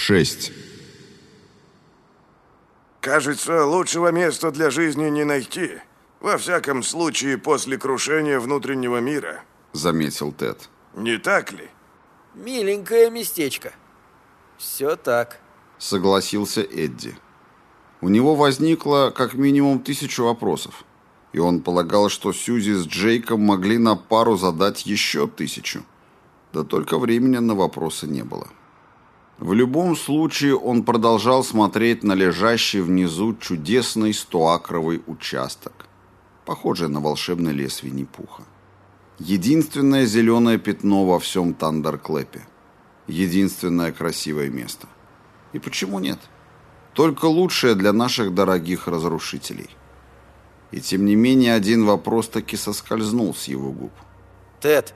6. Кажется, лучшего места для жизни не найти. Во всяком случае, после крушения внутреннего мира. Заметил Тед. Не так ли? Миленькое местечко. Все так. Согласился Эдди. У него возникло как минимум тысячу вопросов. И он полагал, что Сьюзи с Джейком могли на пару задать еще тысячу. Да только времени на вопросы не было. В любом случае он продолжал смотреть на лежащий внизу чудесный стоакровый участок, похожий на волшебный лес Винни-Пуха. Единственное зеленое пятно во всем Тандерклэпе. Единственное красивое место. И почему нет? Только лучшее для наших дорогих разрушителей. И тем не менее один вопрос таки соскользнул с его губ. Тед,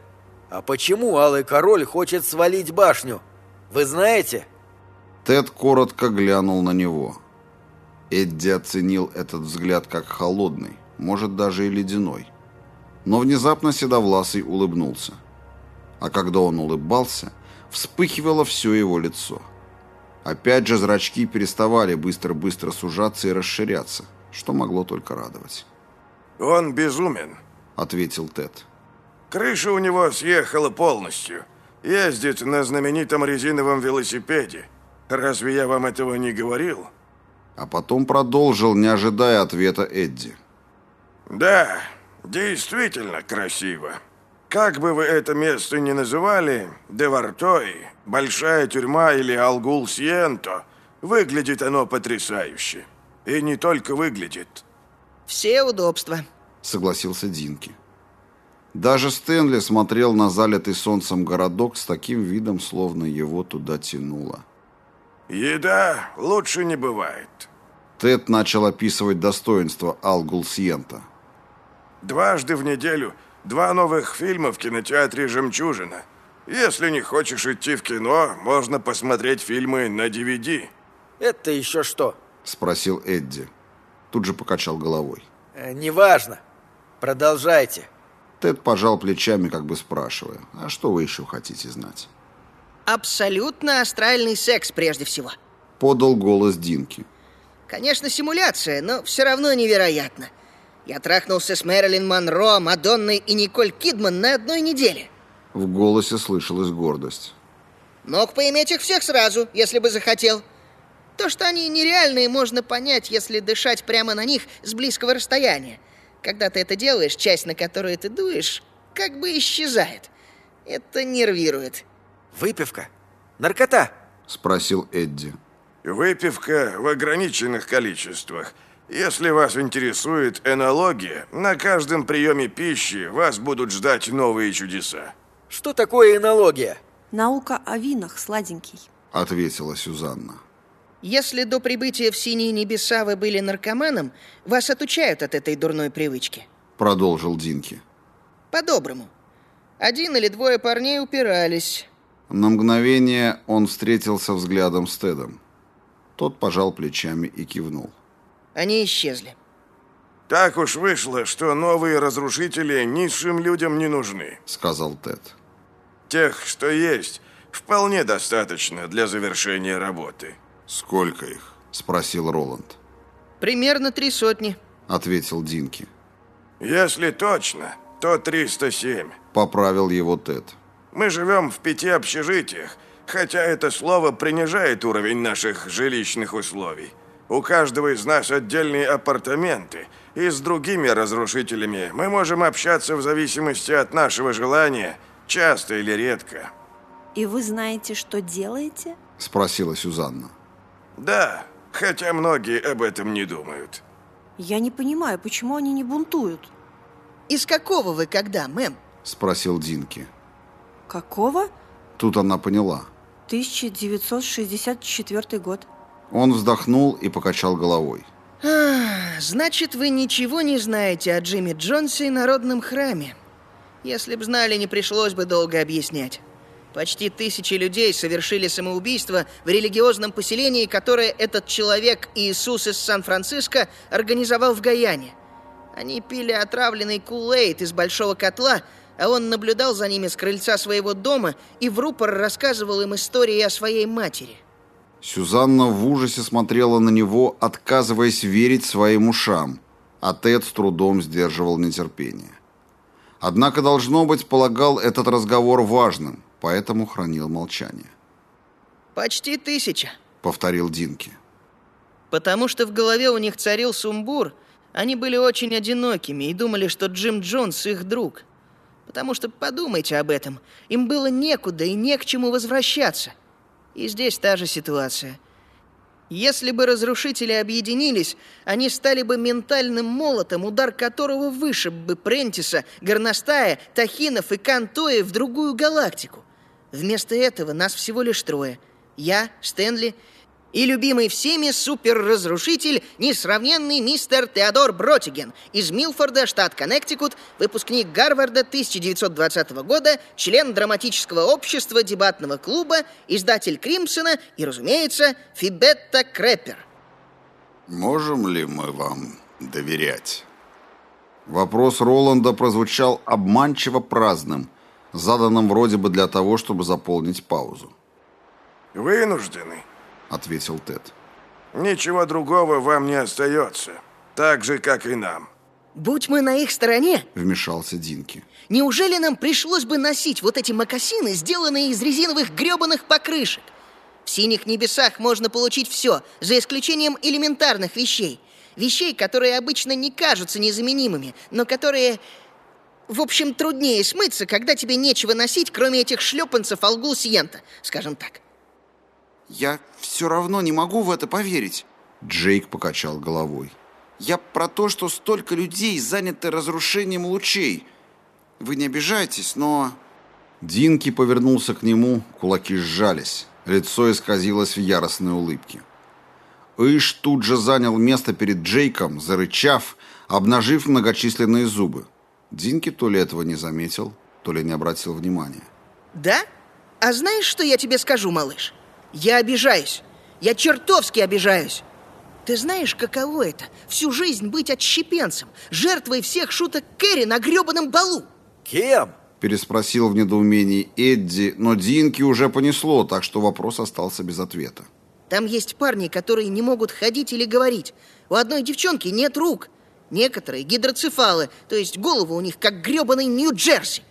а почему Алый Король хочет свалить башню? Вы знаете?» Тед коротко глянул на него. Эдди оценил этот взгляд как холодный, может, даже и ледяной. Но внезапно Седовласый улыбнулся. А когда он улыбался, вспыхивало все его лицо. Опять же зрачки переставали быстро-быстро сужаться и расширяться, что могло только радовать. «Он безумен», — ответил Тед. «Крыша у него съехала полностью ездит на знаменитом резиновом велосипеде. Разве я вам этого не говорил?» А потом продолжил, не ожидая ответа Эдди. «Да, действительно красиво. Как бы вы это место ни называли, Девартой, Большая тюрьма или Алгул-Сиенто, выглядит оно потрясающе. И не только выглядит». «Все удобства», — согласился Динки. Даже Стэнли смотрел на залитый солнцем городок с таким видом, словно его туда тянуло. «Еда лучше не бывает». Тед начал описывать достоинства Алгулсьента. «Дважды в неделю два новых фильма в кинотеатре «Жемчужина». Если не хочешь идти в кино, можно посмотреть фильмы на DVD». «Это еще что?» – спросил Эдди. Тут же покачал головой. Э, «Неважно. Продолжайте». Тед пожал плечами, как бы спрашивая, а что вы еще хотите знать? Абсолютно астральный секс прежде всего. Подал голос Динки. Конечно, симуляция, но все равно невероятно. Я трахнулся с Мэрилин Монро, Мадонной и Николь Кидман на одной неделе. В голосе слышалась гордость. Мог поиметь их всех сразу, если бы захотел. То, что они нереальные, можно понять, если дышать прямо на них с близкого расстояния. Когда ты это делаешь, часть, на которую ты дуешь, как бы исчезает. Это нервирует. Выпивка? Наркота? Спросил Эдди. Выпивка в ограниченных количествах. Если вас интересует энология, на каждом приеме пищи вас будут ждать новые чудеса. Что такое энология? Наука о винах, сладенький. Ответила Сюзанна. Если до прибытия в синие небеса вы были наркоманом, вас отучают от этой дурной привычки. Продолжил Динки. По-доброму. Один или двое парней упирались. На мгновение он встретился взглядом с Тедом. Тот пожал плечами и кивнул. Они исчезли. Так уж вышло, что новые разрушители низшим людям не нужны, сказал Тед. Тех, что есть, вполне достаточно для завершения работы. «Сколько их?» – спросил Роланд. «Примерно три сотни», – ответил Динки. «Если точно, то 307», – поправил его Тед. «Мы живем в пяти общежитиях, хотя это слово принижает уровень наших жилищных условий. У каждого из нас отдельные апартаменты, и с другими разрушителями мы можем общаться в зависимости от нашего желания, часто или редко». «И вы знаете, что делаете?» – спросила Сюзанна. Да, хотя многие об этом не думают. Я не понимаю, почему они не бунтуют? Из какого вы когда, мэм? Спросил Динки. Какого? Тут она поняла. 1964 год. Он вздохнул и покачал головой. А, значит, вы ничего не знаете о Джимми Джонсе и народном храме. Если б знали, не пришлось бы долго объяснять. Почти тысячи людей совершили самоубийство в религиозном поселении, которое этот человек Иисус из Сан-Франциско организовал в Гаяне. Они пили отравленный кулейт из большого котла, а он наблюдал за ними с крыльца своего дома и в рупор рассказывал им истории о своей матери. Сюзанна в ужасе смотрела на него, отказываясь верить своим ушам, а Тед с трудом сдерживал нетерпение. Однако, должно быть, полагал этот разговор важным, поэтому хранил молчание. Почти тысяча. Повторил Динки. Потому что в голове у них царил сумбур, они были очень одинокими и думали, что Джим Джонс их друг. Потому что подумайте об этом, им было некуда и не к чему возвращаться. И здесь та же ситуация. Если бы разрушители объединились, они стали бы ментальным молотом, удар которого вышиб бы Прентиса, Горностая, Тахинов и Кантоя в другую галактику. Вместо этого нас всего лишь трое. Я, Стэнли и любимый всеми суперразрушитель, несравненный мистер Теодор Бротиген из Милфорда, штат Коннектикут, выпускник Гарварда 1920 года, член драматического общества дебатного клуба, издатель Кримсона и, разумеется, Фибетта Крэпер. «Можем ли мы вам доверять?» Вопрос Роланда прозвучал обманчиво праздным, заданным вроде бы для того, чтобы заполнить паузу. «Вынуждены», — ответил Тед. «Ничего другого вам не остается. Так же, как и нам». «Будь мы на их стороне», — вмешался Динки. «неужели нам пришлось бы носить вот эти мокасины, сделанные из резиновых грёбаных покрышек? В синих небесах можно получить все, за исключением элементарных вещей. Вещей, которые обычно не кажутся незаменимыми, но которые... В общем, труднее смыться, когда тебе нечего носить, кроме этих шлепанцев Алгул-Сиента, скажем так. «Я все равно не могу в это поверить». Джейк покачал головой. «Я про то, что столько людей заняты разрушением лучей. Вы не обижайтесь, но...» Динки повернулся к нему, кулаки сжались, лицо исказилось в яростной улыбке. Иш тут же занял место перед Джейком, зарычав, обнажив многочисленные зубы. Динки то ли этого не заметил, то ли не обратил внимания. Да? А знаешь, что я тебе скажу, малыш? Я обижаюсь. Я чертовски обижаюсь. Ты знаешь, каково это? Всю жизнь быть отщепенцем, жертвой всех шуток Кэрри на гребаном балу. Кем? Переспросил в недоумении Эдди, но Динки уже понесло, так что вопрос остался без ответа. Там есть парни, которые не могут ходить или говорить. У одной девчонки нет рук. Некоторые гидроцефалы, то есть головы у них как гребаный Нью-Джерси.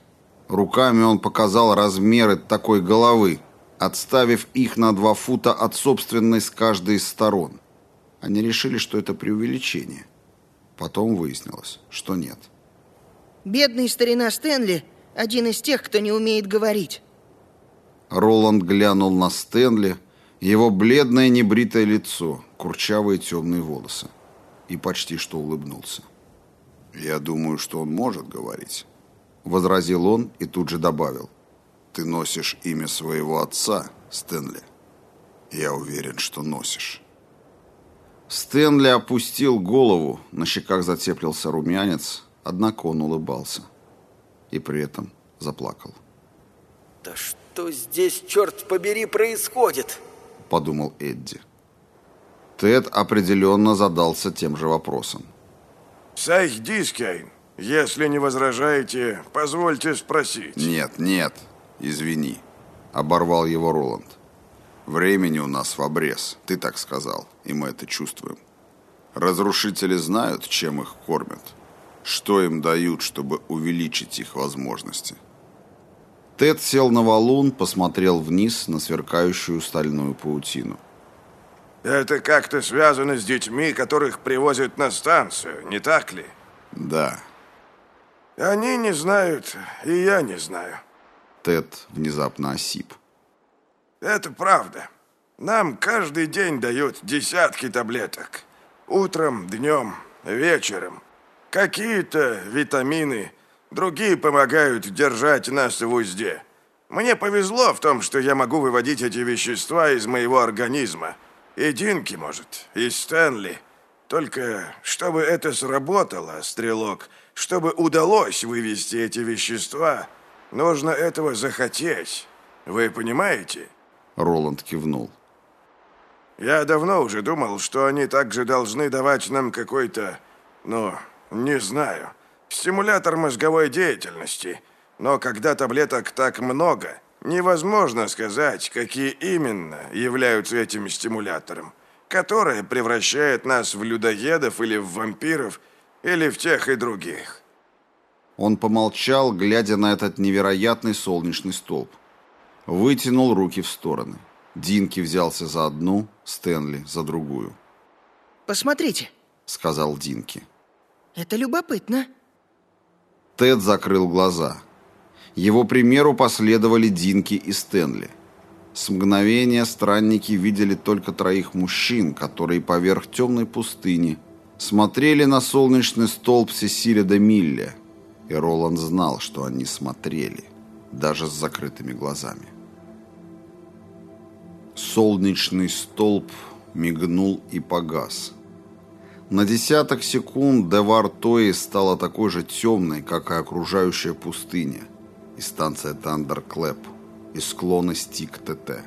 Руками он показал размеры такой головы, отставив их на два фута от собственной с каждой из сторон. Они решили, что это преувеличение. Потом выяснилось, что нет. Бедный старина Стэнли – один из тех, кто не умеет говорить. Роланд глянул на Стэнли, его бледное небритое лицо, курчавые темные волосы. И почти что улыбнулся. «Я думаю, что он может говорить», — возразил он и тут же добавил. Ты носишь имя своего отца, Стэнли. Я уверен, что носишь. Стэнли опустил голову, на щеках затеплился румянец, однако он улыбался. И при этом заплакал. Да что здесь, черт побери, происходит? Подумал Эдди. Тед определенно задался тем же вопросом. Сэй Дискейн, если не возражаете, позвольте спросить. Нет, нет, «Извини», — оборвал его Роланд. «Времени у нас в обрез, ты так сказал, и мы это чувствуем. Разрушители знают, чем их кормят, что им дают, чтобы увеличить их возможности». Тед сел на валун, посмотрел вниз на сверкающую стальную паутину. «Это как-то связано с детьми, которых привозят на станцию, не так ли?» «Да». «Они не знают, и я не знаю». Тед внезапно осип. Это правда. Нам каждый день дают десятки таблеток. Утром, днем, вечером. Какие-то витамины, другие помогают держать нас в узде. Мне повезло в том, что я могу выводить эти вещества из моего организма. И Динки, может, и Стэнли. Только чтобы это сработало, стрелок, чтобы удалось вывести эти вещества – Нужно этого захотеть. Вы понимаете? Роланд кивнул. Я давно уже думал, что они также должны давать нам какой-то, ну, не знаю, стимулятор мозговой деятельности. Но когда таблеток так много, Невозможно сказать, какие именно являются этим стимулятором, которое превращает нас в людоедов или в вампиров, или в тех и других. Он помолчал, глядя на этот невероятный солнечный столб. Вытянул руки в стороны. Динки взялся за одну, Стэнли за другую. Посмотрите, Сказал Динки. это любопытно. Тед закрыл глаза. Его примеру последовали Динки и Стэнли. С мгновения странники видели только троих мужчин, которые поверх темной пустыни смотрели на солнечный столб Сесиля де Милля. И Роланд знал, что они смотрели, даже с закрытыми глазами. Солнечный столб мигнул и погас. На десяток секунд Девар-Тои стала такой же темной, как и окружающая пустыня, и станция Тандерклэп, и склоны Стик-Тете.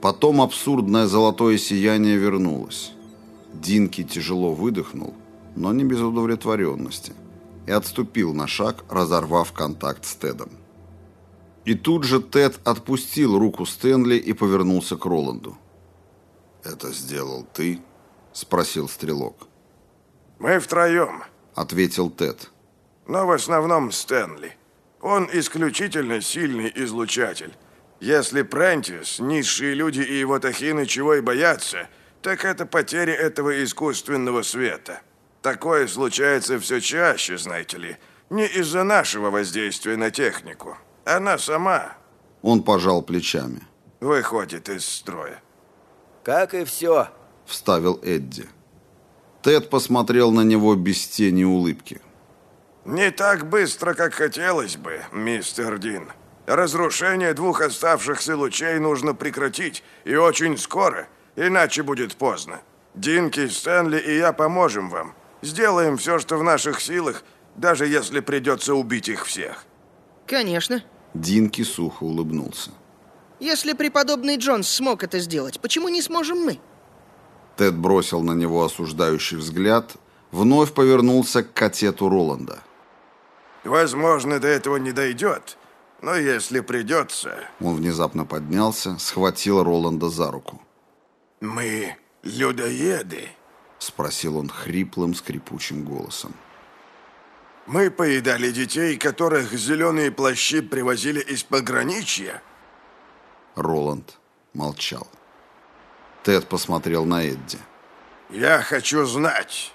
Потом абсурдное золотое сияние вернулось. Динки тяжело выдохнул, но не без удовлетворенности, и отступил на шаг, разорвав контакт с Тедом. И тут же Тед отпустил руку Стэнли и повернулся к Роланду. «Это сделал ты?» — спросил Стрелок. Мы втроем, Ответил Тед. но в основном Стэнли. Он исключительно сильный излучатель. Если Прентис, низшие люди и его тахины чего и боятся, так это потеря этого искусственного света. Такое случается все чаще, знаете ли, не из-за нашего воздействия на технику. Она сама Он пожал плечами. выходит из строя. Как и все. Вставил Эдди. Тед посмотрел на него без тени улыбки. Не так быстро, как хотелось бы, мистер Дин. Разрушение двух оставшихся лучей нужно прекратить, и очень скоро, иначе будет поздно. Динки, Стэнли и я поможем вам. Сделаем все, что в наших силах, даже если придется убить их всех. Конечно. Динки сухо улыбнулся. Если преподобный Джонс смог это сделать, почему не сможем мы? Тед бросил на него осуждающий взгляд, вновь повернулся к катету Роланда. Возможно, до этого не дойдет, но если придется, Он внезапно поднялся, схватил Роланда за руку. мы людоеды. Спросил он хриплым, скрипучим голосом. Мы поедали детей, которых зеленые плащи привозили из пограничья. Роланд молчал. Тед посмотрел на Эдди. Я хочу знать.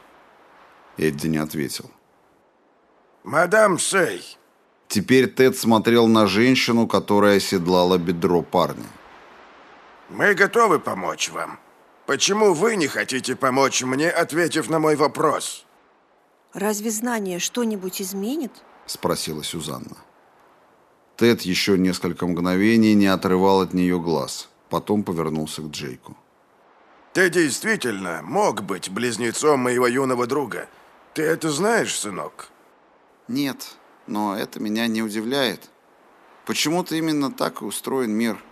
Эдди не ответил. Мадам Сей, Теперь Тед смотрел на женщину, которая оседлала бедро парня. мы готовы помочь вам. Почему вы не хотите помочь мне, ответив на мой вопрос? Разве знание что-нибудь изменит? Спросила Сюзанна. Тед еще несколько мгновений не отрывал от нее глаз. Потом повернулся к Джейку. Ты действительно мог быть близнецом моего юного друга. Ты это знаешь, сынок? Нет, но это меня не удивляет. Почему-то именно так и устроен мир.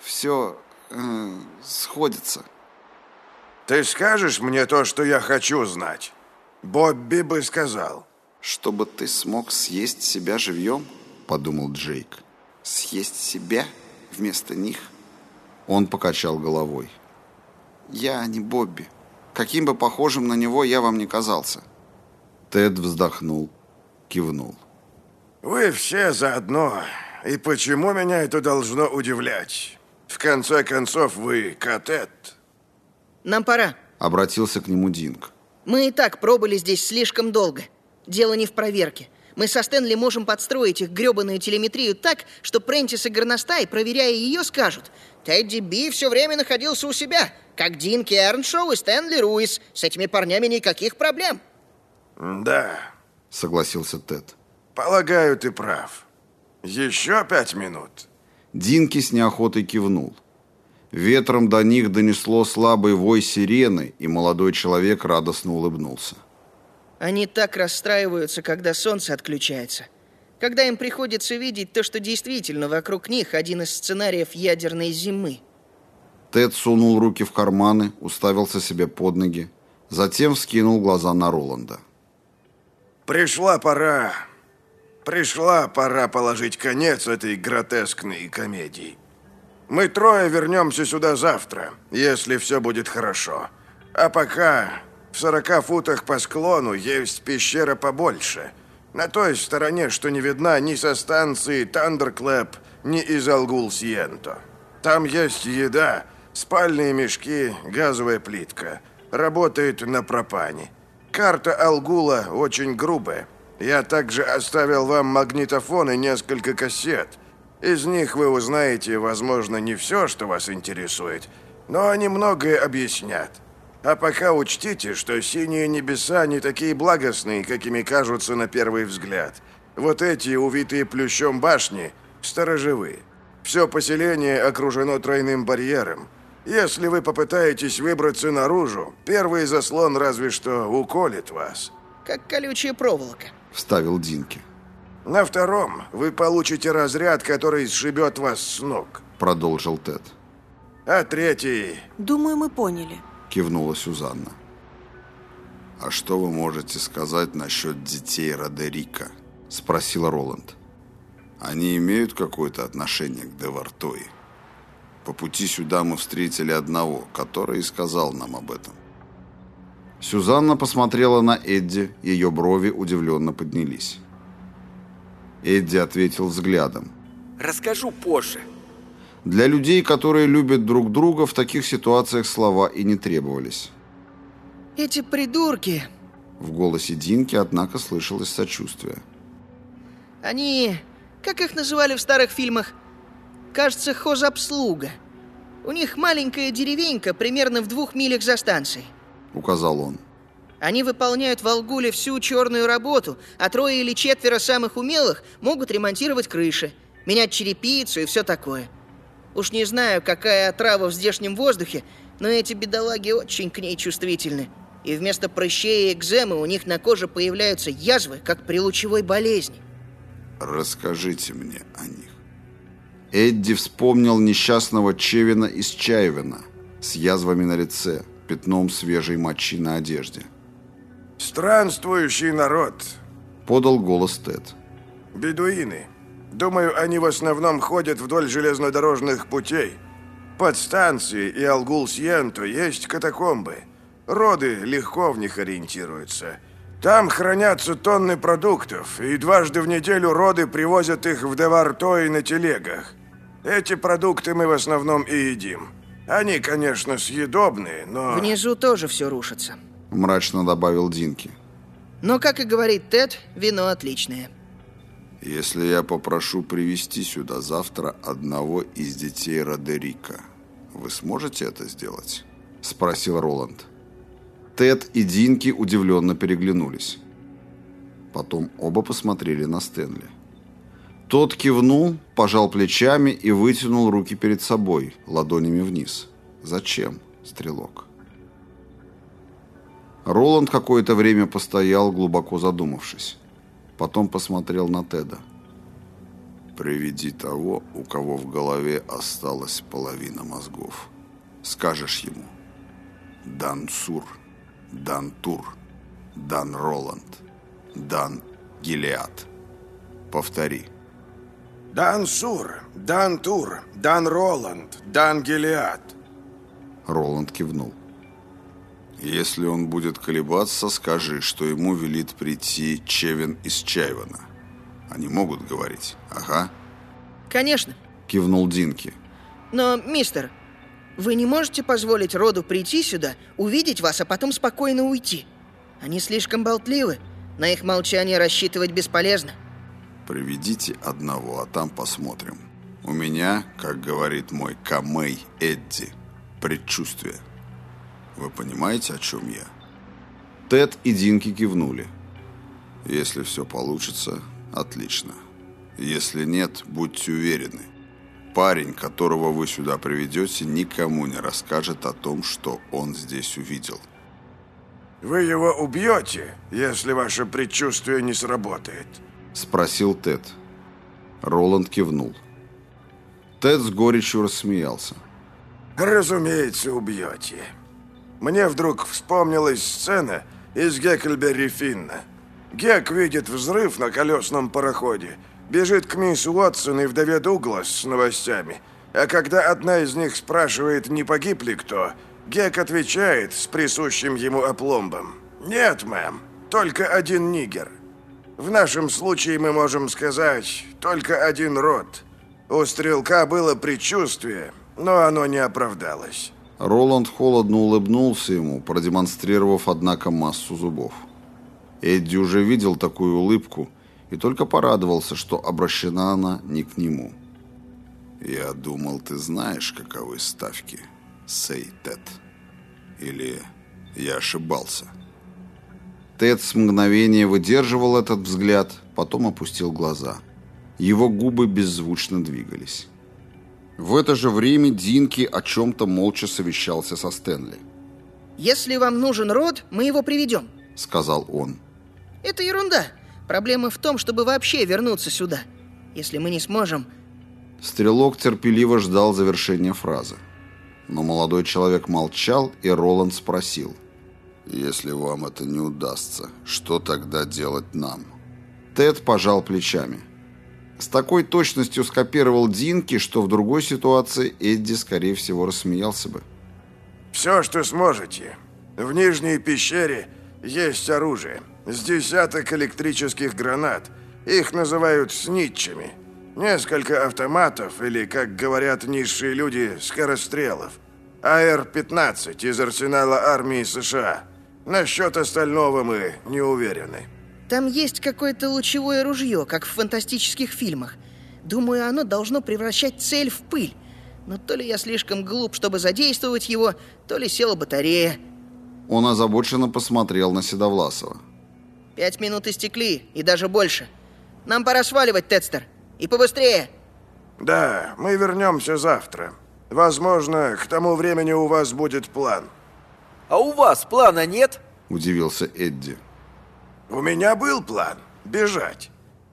Все э, сходится. Ты скажешь мне то, что я хочу знать? Бобби бы сказал. Чтобы ты смог съесть себя живьем? Подумал Джейк. Съесть себя вместо них? Он покачал головой. Я не Бобби. Каким бы похожим на него я вам не казался. Тед вздохнул, кивнул. Вы все заодно. И почему меня это должно удивлять? В конце концов, вы катет. Нам пора. Обратился к нему Динг. Мы и так пробыли здесь слишком долго. Дело не в проверке. Мы со Стэнли можем подстроить их гребаную телеметрию так, что Прентис и Горностай, проверяя ее, скажут «Тедди Би все время находился у себя, как Динки Эрншоу и Стэнли Руис. С этими парнями никаких проблем». Да, Согласился Тед. полагаю, ты прав. Еще пять минут. Динки с неохотой кивнул. Ветром до них донесло слабый вой сирены, и молодой человек радостно улыбнулся. Они так расстраиваются, когда солнце отключается. Когда им приходится видеть то, что действительно вокруг них один из сценариев ядерной зимы. Тед сунул руки в карманы, уставился себе под ноги, затем вскинул глаза на Роланда. Пришла пора Пришла пора положить конец этой гротескной комедии. Мы трое вернемся сюда завтра, если все будет хорошо. А пока в сорока футах по склону есть пещера побольше. На той стороне, что не видна ни со станции Тандерклэп, ни из Алгул-Сиенто. Там есть еда, спальные мешки, газовая плитка. Работает на пропане. Карта Алгула очень грубая. Я также оставил вам магнитофон и несколько кассет. Из них вы узнаете, возможно, не все, что вас интересует, но они многое объяснят. А пока учтите, что синие небеса не такие благостные, какими кажутся на первый взгляд. Вот эти увитые плющом башни – сторожевые. Все поселение окружено тройным барьером. Если вы попытаетесь выбраться наружу, первый заслон разве что уколет вас. Как колючая проволока. Вставил Динки. На втором вы получите разряд, который сшибет вас с ног. Продолжил Тед. А третий... Думаю, мы поняли. Кивнула Сюзанна. «А что вы можете сказать насчет детей Родерика?» Спросила Роланд. «Они имеют какое-то отношение к Девартои?» По пути сюда мы встретили одного, который и сказал нам об этом. Сюзанна посмотрела на Эдди, ее брови удивленно поднялись. Эдди ответил взглядом. Расскажу позже. Для людей, которые любят друг друга, в таких ситуациях слова и не требовались. Эти придурки, В голосе Динки, однако, слышалось сочувствие. они... Как их называли в старых фильмах? Кажется, хозобслуга. У них маленькая деревенька примерно в двух милях за станцией. Указал он. Они выполняют в Алгуле всю черную работу, а трое или четверо самых умелых могут ремонтировать крыши, менять черепицу и все такое. Уж не знаю, какая отрава в здешнем воздухе, но эти бедолаги очень к ней чувствительны. И вместо прыщей и экземы у них на коже появляются язвы, как при лучевой болезни. Расскажите мне о них. Эдди вспомнил несчастного Чевина из Чаевина с язвами на лице, пятном свежей мочи на одежде. Странствующий народ. Подал голос Тед. Бедуины. Думаю, они в основном ходят вдоль железнодорожных путей. Под станцией и Алгул-Сьенто есть катакомбы. Роды легко в них ориентируются. Там хранятся тонны продуктов, и дважды в неделю роды привозят их в Девартой на телегах. Эти продукты мы в основном и едим. Они, конечно, съедобные, но... Внизу тоже все рушится. Мрачно добавил Динки. Но, как и говорит Тед, вино отличное. Если я попрошу привести сюда завтра одного из детей Родерика, вы сможете это сделать? Спросил Роланд. Тед и Динки удивленно переглянулись. Потом оба посмотрели на Стэнли. Тот кивнул, пожал плечами и вытянул руки перед собой, ладонями вниз. «Зачем, стрелок?» Роланд какое-то время постоял, глубоко задумавшись. Потом посмотрел на Теда. «Приведи того, у кого в голове осталась половина мозгов. Скажешь ему. Дан Сур, Дан Тур, Дан Роланд, Дан Гилеад. Повтори». Дан Сур, Дан Тур, Дан Роланд, Дан Гелиад. Роланд кивнул. «Если он будет колебаться, скажи, что ему велит прийти Чевин из Чайвана. Они могут говорить. Ага», Конечно. — кивнул Динки. Но, мистер, вы не можете позволить роду прийти сюда, увидеть вас, а потом спокойно уйти. Они слишком болтливы. На их молчание рассчитывать бесполезно. «Приведите одного, а там посмотрим. У меня, как говорит мой Камей Эдди, предчувствие. Вы понимаете, о чем я?» Тед и Динки кивнули. «Если все получится, отлично. Если нет, будьте уверены. Парень, которого вы сюда приведете, никому не расскажет о том, что он здесь увидел». Вы его убьете, если ваше предчувствие не сработает. Спросил Тед. Роланд кивнул. Тед с горечью рассмеялся. Разумеется, убьете. Мне вдруг вспомнилась сцена из Геккельберри Финна. Гек видит взрыв на колесном пароходе, бежит к мисс Уотсон и вдове Дуглас с новостями. А когда одна из них спрашивает, не погиб ли кто, Гек отвечает с присущим ему опломбом. «Нет, мэм, только один нигер». В нашем случае мы можем сказать только один род. У стрелка было предчувствие, но оно не оправдалось. Роланд холодно улыбнулся ему, продемонстрировав, однако, массу зубов. Эдди уже видел такую улыбку и только порадовался, что обращена она не к нему. «Я думал, ты знаешь, каковы ставки, сей Тед. Или я ошибался?» Тед с мгновения выдерживал этот взгляд, потом опустил глаза. Его губы беззвучно двигались. В это же время Динки о чем-то молча совещался со Стэнли. «Если вам нужен род, мы его приведем», — сказал он. «Это ерунда. Проблема в том, чтобы вообще вернуться сюда. Если мы не сможем...» Стрелок терпеливо ждал завершения фразы. Но молодой человек молчал, и Роланд спросил. Если вам это не удастся, что тогда делать нам? Тед пожал плечами. С такой точностью скопировал Динки, что в другой ситуации Эдди, скорее всего, рассмеялся бы. «Все, что сможете. В нижней пещере есть оружие. С десяток электрических гранат. Их называют снитчами. Несколько автоматов, или, как говорят низшие люди, скорострелов. АР-15 из арсенала армии США. Насчет остального мы не уверены. Там есть какое-то лучевое ружье, как в фантастических фильмах. Думаю, оно должно превращать цель в пыль. Но то ли я слишком глуп, чтобы задействовать его, то ли села батарея. Он озабоченно посмотрел на Седовласова. Пять минут истекли, и даже больше. Нам пора сваливать, Тедстер. И побыстрее. Да, мы вернемся завтра. Возможно, к тому времени у вас будет план. А у вас плана нет? Удивился Эдди. У меня был план – бежать.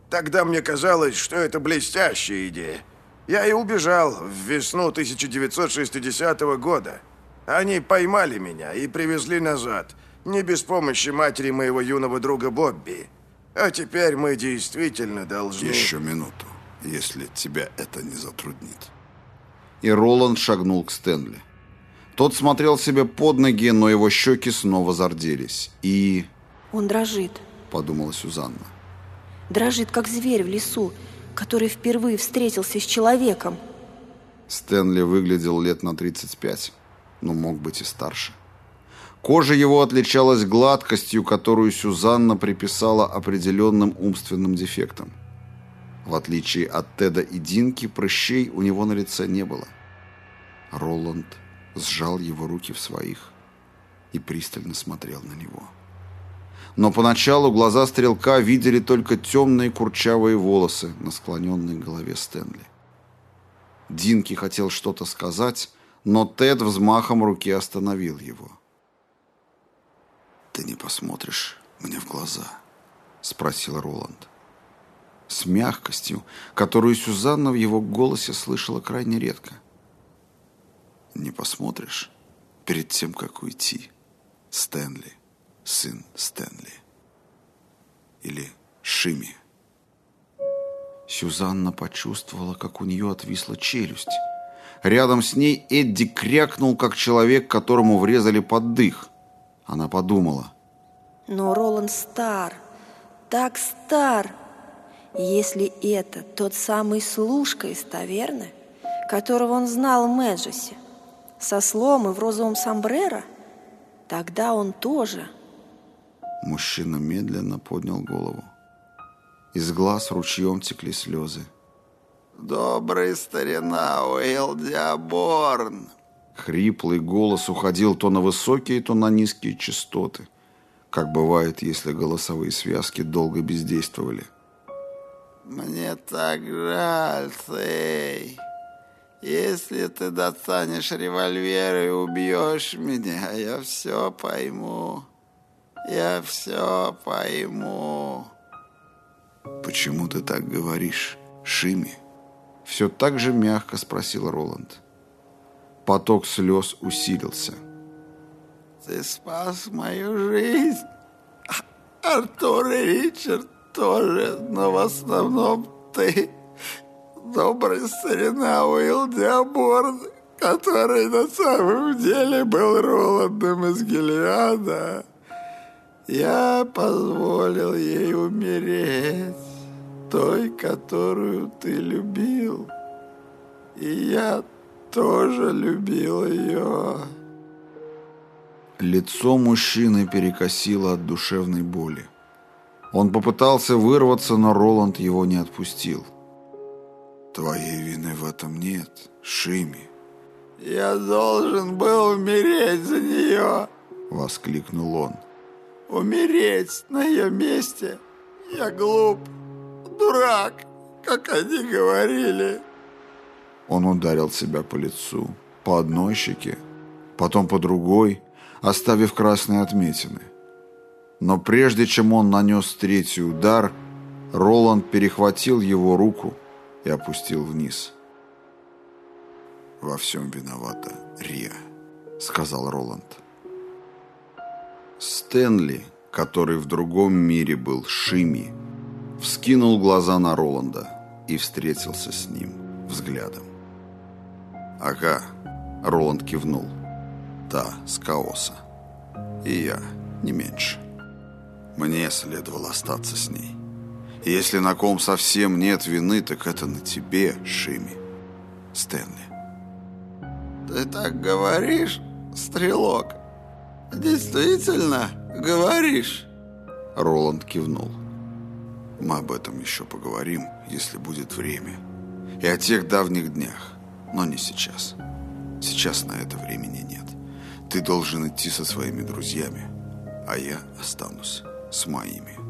Тогда мне казалось, что это блестящая идея. Я и убежал в весну 1960 года. Они поймали меня и привезли назад, не без помощи матери моего юного друга Бобби. А теперь мы действительно должны... Еще минуту, если тебя это не затруднит. И Роланд шагнул к Стэнли. Тот смотрел себе под ноги, но его щеки снова зарделись. И... «Он дрожит», — подумала Сюзанна. «Дрожит, как зверь в лесу, который впервые встретился с человеком». Стэнли выглядел лет на 35, но мог быть и старше. Кожа его отличалась гладкостью, которую Сюзанна приписала определенным умственным дефектам. В отличие от Теда и Динки, прыщей у него на лице не было. Роланд сжал его руки в своих и пристально смотрел на него. Но поначалу глаза стрелка видели только темные курчавые волосы на склоненной голове Стэнли. Динки хотел что-то сказать, но Тед взмахом руки остановил его. «Ты не посмотришь мне в глаза?» — спросил Роланд. С мягкостью, которую Сюзанна в его голосе слышала крайне редко — не посмотришь перед тем, как уйти. Стэнли, сын Стэнли. Или Шими. Сюзанна почувствовала, как у нее отвисла челюсть. Рядом с ней Эдди крякнул, как человек, которому врезали под дых. Она подумала. Но Роланд стар, так стар. Если это тот самый служка из таверны, которого он знал в Мэджесе, со слом и в розовом сомбреро, тогда он тоже. Мужчина медленно поднял голову. Из глаз ручьем текли слезы. «Добрый старина Уэйл Диаборн!» Хриплый голос уходил то на высокие, то на низкие частоты, как бывает, если голосовые связки долго бездействовали. «Мне так жаль, Сэй!» Если ты достанешь револьвер и убьешь меня, я все пойму. Я все пойму. Почему ты так говоришь, Шими? Все так же мягко спросил Роланд. Поток слез усилился. Ты спас мою жизнь. Артур и Ричард тоже, но в основном ты, добрый старина Уилл Диаборн, который на самом деле был Роландом из Гелиада. Я позволил ей умереть, той, которую ты любил. И я тоже любил ее. Лицо мужчины перекосило от душевной боли. Он попытался вырваться, но Роланд его не отпустил. «Твоей вины в этом нет, Шими». «Я должен был умереть за нее!» — воскликнул он. «Умереть на ее месте! Я глуп, дурак, как они говорили!» Он ударил себя по лицу, по одной щеке, потом по другой, оставив красные отметины. Но прежде чем он нанес третий удар, Роланд перехватил его руку и опустил вниз. «Во всем виновата Риа», — сказал Роланд. Стэнли, который в другом мире был Шими, вскинул глаза на Роланда и встретился с ним взглядом. «Ага», — Роланд кивнул. «Та, с Каоса. И я, не меньше. Мне следовало остаться с ней. Если на ком совсем нет вины, так это на тебе, Шими. Стэнли». «Ты так говоришь, стрелок? Действительно говоришь?» Роланд кивнул. «Мы об этом еще поговорим, если будет время. И о тех давних днях но не сейчас. Сейчас на это времени нет. Ты должен идти со своими друзьями, а я останусь с моими.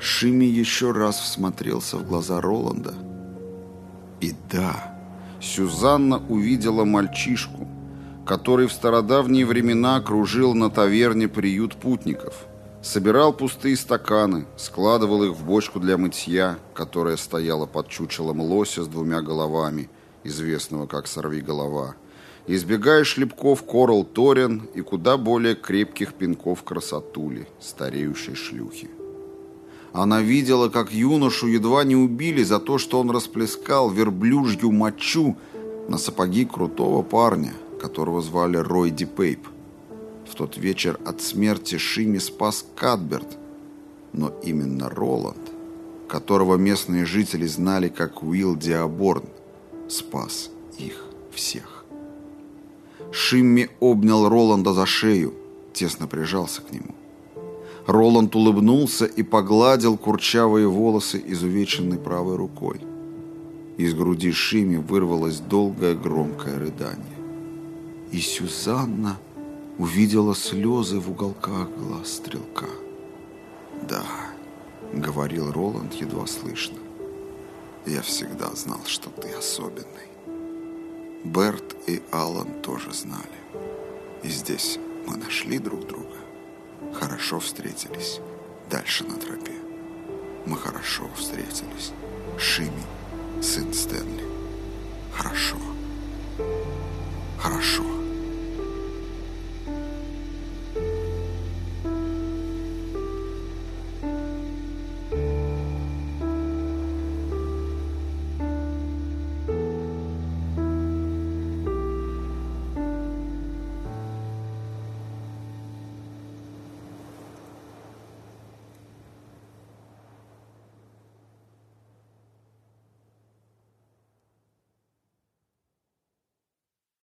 Шими еще раз всмотрелся в глаза Роланда. И да, Сюзанна увидела мальчишку, который в стародавние времена кружил на таверне приют путников – Собирал пустые стаканы, складывал их в бочку для мытья, которая стояла под чучелом лося с двумя головами, известного как «сорви голова», избегая шлепков Корал Торин и куда более крепких пинков красотули, стареющей шлюхи. Она видела, как юношу едва не убили за то, что он расплескал верблюжью мочу на сапоги крутого парня, которого звали Рой Дипейп. В тот вечер от смерти Шими спас Кадберт, но именно Роланд, которого местные жители знали как Уилл Диаборн, спас их всех. Шимми обнял Роланда за шею, тесно прижался к нему. Роланд улыбнулся и погладил курчавые волосы изувеченной правой рукой. Из груди Шими вырвалось долгое громкое рыдание. И Сюзанна увидела слезы в уголках глаз стрелка. «Да», — говорил Роланд едва слышно, — «я всегда знал, что ты особенный. Берт и Алан тоже знали. И здесь мы нашли друг друга, хорошо встретились дальше на тропе. Мы хорошо встретились. Шими, сын Стэнли. Хорошо. Хорошо.